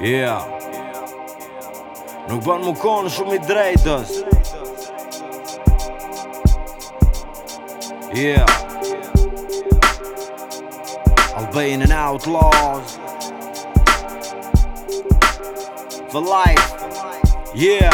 Yeah Nuk bën më konë shumë i drejtës Yeah Albanian and Outlaws For Life Yeah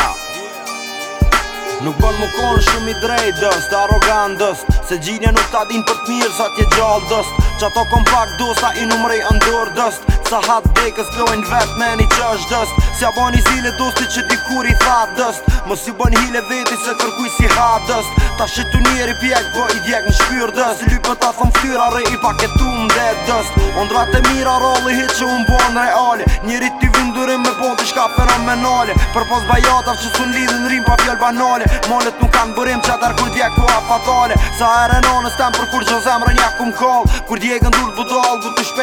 Nuk ban më konë shumë i drejt dëst, arogan dëst Se gjinja nuk ta din për të mirë sa tje gjallë dëst Qa to kompakt sa i numrej ndër dëst Sa hatë bekës Lojnë vetë me një që është dëst Si a bani zile dosti që ti kur i tha dëst Mos i bon hile veti se kërkuj si ha dëst Ta shetu njeri pjek, bo i djek në shpyr dëst Lypë ta thëm ftyra re i paketu më dhe dëst Ondra të mira roli hit që unë bon reale Njeri ti vindurim me bon të shka fenomenale Për pos bajatav që sun lidhin rim pa fjall banale Molet nuk kanë bërim që atar kur djek po fatale Sa e renonës tem për kur që zemrë një akum kall Kur djek dur budal, të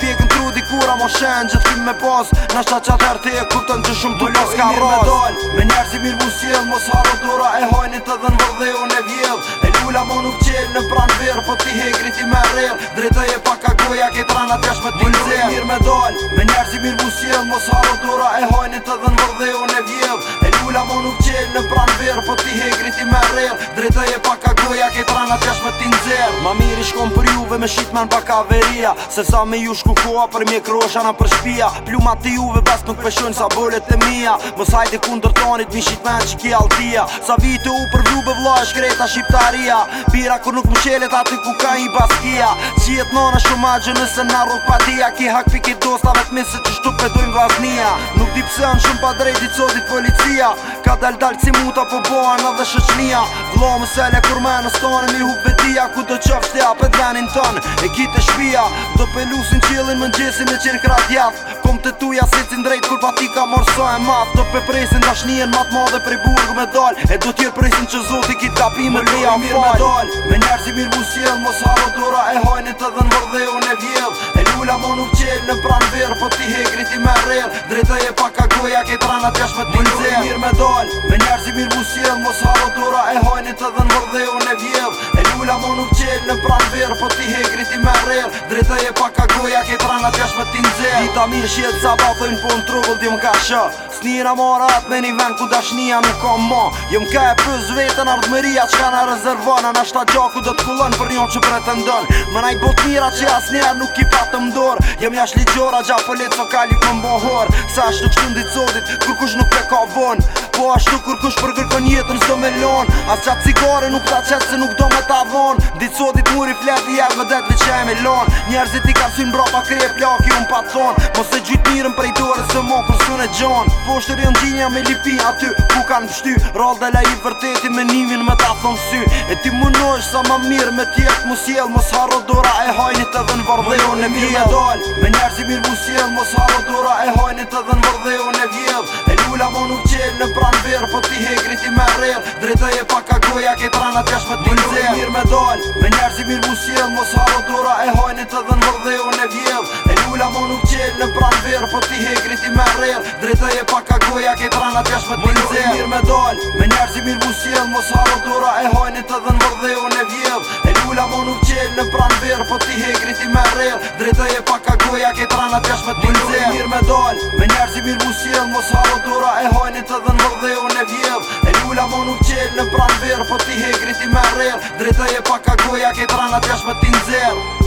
pjekën trudi kura mo shenë Gjëtë kim me pas Në shta që atër të e kuptën që shumë të pas ka rras Më mirë me dalë Me njerë si mirë mu Mos haro dora e hajnit të dhe në vërdhe jo në vjellë E lula mo nuk qelë në pranë verë Po ti he griti me rrërë Drejtë e pak a goja ke tra atë tesh me ti në zemë Më lëvi mirë me dalë Me njerë si mirë mu Mos haro dora e hajnit të dhe në vërdhe jo në vjellë E lula mo nuk qelë në pranë verë Po ti he griti me rrërë Ja ke trana tjash me ti nxer Ma mirë i shkon për juve me shqit me bakaveria Se sa me ju shku koha për mje krosha na për shpia Pluma të juve bes nuk peshojnë sa bëllet e mija Mës hajti ku ndërtonit mi me altia Sa vite u për vlube vla e shkreta shqiptaria Pira kur nuk më qelet aty ku ka i baskia et nona shumë nëse na rrug dia Ki hak piki dosta vet minë se që shtu pedojnë vaznia Nuk di pse an shumë pa drejti codit policia ka dal dal si muta po bohen edhe shëqnia Vlo më sele kur me në stonë mi hup vetia Ku të qofë shtja për dhenin tonë e ki të shpia Do pelusin qilin më njësi e qirë krat jath Kom të tuja si cin drejt kur pati ka morso e math Do pe presin të shnien mat madhe prej burgu me dal E do tjerë presin që zoti ki të api më lija më fal Më mirë me dal Me njerë mirë mu sjell mos haro dora e hajnit edhe në vërdhe o në vjell E lula mo nuk qelë në pran verë Po ti he me Drejtë e pak goja ke trana tjash me dal Me njerë si mirë musjel Mos halë dora e hajnit edhe në vërdhe unë e vjev E lula mu nuk qelë në pranë ver Po ti he kriti me rrer Dritoj je pak a goja ke prana t'jash me t'in zel Ita mirë shjetë sa ba po në trubull t'jum ka shë Snira morat me një vend ku dashnija mi ka ma Jum ka e pëz vetën ardhmeria qka ka në rezervon A nështë ta gjaku dhe t'kullon për njën që pretendon Më naj bot mira që as nuk ki pa të mdor Jum jash ligjora gja po letë fokali po për po mbohor Sa ashtu kështu ndi codit, sotit kur kush nuk pe ka von Po ashtu kur kush përgërkon jetën së me lon As qatë cigare nuk ta se nuk do me ta von Lepi e me det veq e me lon Njerëzit i ka syn bra pa kre plak i un pa thon Mos e gjyt mirën prej dore se mo kur e gjon Poshtër janë gjinja me lipi aty ku kan pështy Rall dhe la i vërteti me nimin me ta thon sy E ti munojsh sa ma mirë me tjetë mu sjell Mos harro dora e hajnit edhe në o në mjell Me njerëzit mirë mu mos harro dora e hajnit edhe në o në vjell E lula mu nuk qel në pran ver po ti hegri ti me rrell dreta je pak a goja ke trana tjash me ti mirë me mirë mu s'jel Mos haro dora e hajnë të dhe nërë o unë e E lula mo nuk qel në pranë verë Po ti he kriti me rrër Drejta je pak ka ke trana t'ja për nëzër Më nuk i mirë po me dalë Me njerë si mirë mu s'jel Mos haro dora e E lula nuk në verë Po ti me Drejta je pak ke trana për mirë me dalë Me njerë si mirë mu Mos haro dora e mu nuk qelë në pranë verë Po ti he kriti me rrërë Drejtëj e pak a goja, ke pranë atjash më po ti në